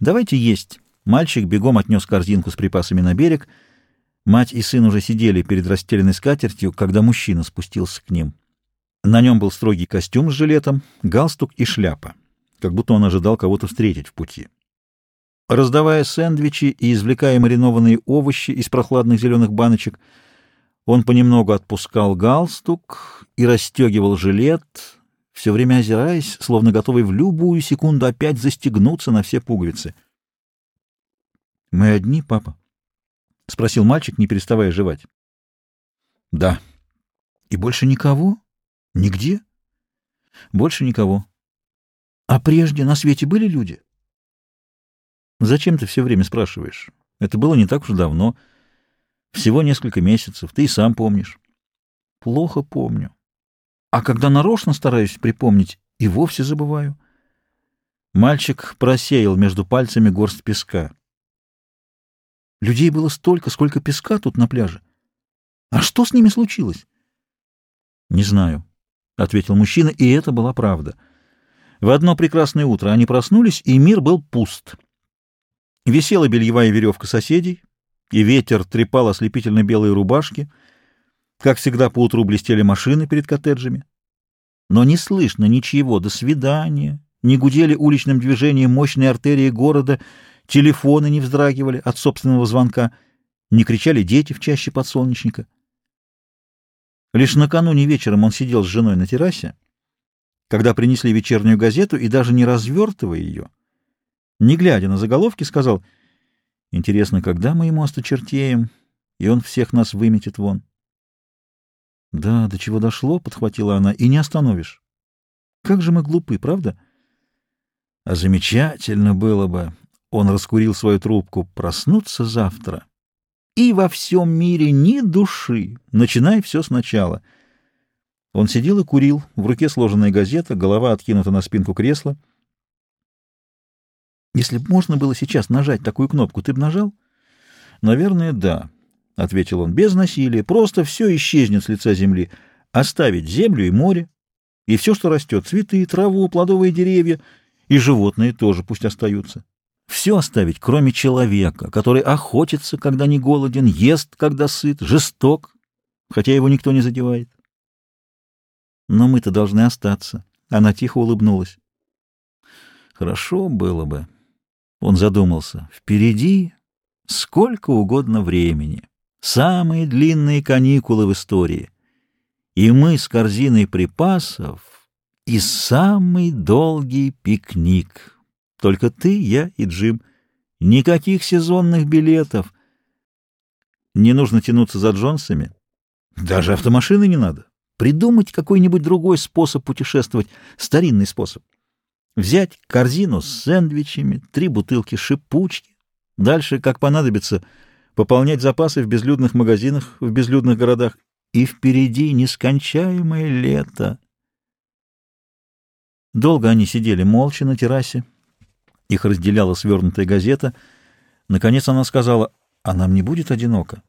«Давайте есть». Мальчик бегом отнес корзинку с припасами на берег. Мать и сын уже сидели перед расстеленной скатертью, когда мужчина спустился к ним. На нем был строгий костюм с жилетом, галстук и шляпа, как будто он ожидал кого-то встретить в пути. Раздавая сэндвичи и извлекая маринованные овощи из прохладных зеленых баночек, он понемногу отпускал галстук и расстегивал жилет, все время озираясь, словно готовый в любую секунду опять застегнуться на все пуговицы. — Мы одни, папа? — спросил мальчик, не переставая жевать. — Да. — И больше никого? — Нигде? — Больше никого. — А прежде на свете были люди? — Зачем ты все время спрашиваешь? Это было не так уж давно. Всего несколько месяцев. Ты и сам помнишь. — Плохо помню. А когда нарочно стараюсь припомнить, и вовсе забываю. Мальчик просеял между пальцами горсть песка. Людей было столько, сколько песка тут на пляже. А что с ними случилось? — Не знаю, — ответил мужчина, и это была правда. В одно прекрасное утро они проснулись, и мир был пуст. Висела бельевая веревка соседей, и ветер трепал ослепительно белые рубашки. Как всегда, поутру блестели машины перед коттеджами. Но не слышно ничего «до свидания», не гудели уличным движением мощные артерии города — телефоны не вздрагивали от собственного звонка, не кричали дети в чаще подсолнечника. Лишь накануне вечером он сидел с женой на террасе, когда принесли вечернюю газету и даже не развертывая ее, не глядя на заголовки, сказал, «Интересно, когда мы ему осточертеем, и он всех нас выметит вон?» «Да, до чего дошло», — подхватила она, — «и не остановишь. Как же мы глупы, правда?» «А замечательно было бы, он раскурил свою трубку. Проснуться завтра. И во всем мире ни души. Начинай все сначала. Он сидел и курил. В руке сложенная газета, голова откинута на спинку кресла. Если бы можно было сейчас нажать такую кнопку, ты бы нажал? Наверное, да, — ответил он, — без насилия. Просто все исчезнет с лица земли. Оставить землю и море, и все, что растет, цветы, траву, плодовые деревья, и животные тоже пусть остаются. Все оставить, кроме человека, который охотится, когда не голоден, ест, когда сыт, жесток, хотя его никто не задевает. Но мы-то должны остаться. Она тихо улыбнулась. Хорошо было бы. Он задумался. Впереди сколько угодно времени. Самые длинные каникулы в истории. И мы с корзиной припасов и самый долгий пикник. Только ты, я и Джим. Никаких сезонных билетов. Не нужно тянуться за Джонсами. Даже автомашины не надо. Придумать какой-нибудь другой способ путешествовать, старинный способ. Взять корзину с сэндвичами, три бутылки шипучки. Дальше, как понадобится, пополнять запасы в безлюдных магазинах, в безлюдных городах. И впереди нескончаемое лето. Долго они сидели молча на террасе, их разделяла свернутая газета. Наконец она сказала, а нам не будет одиноко.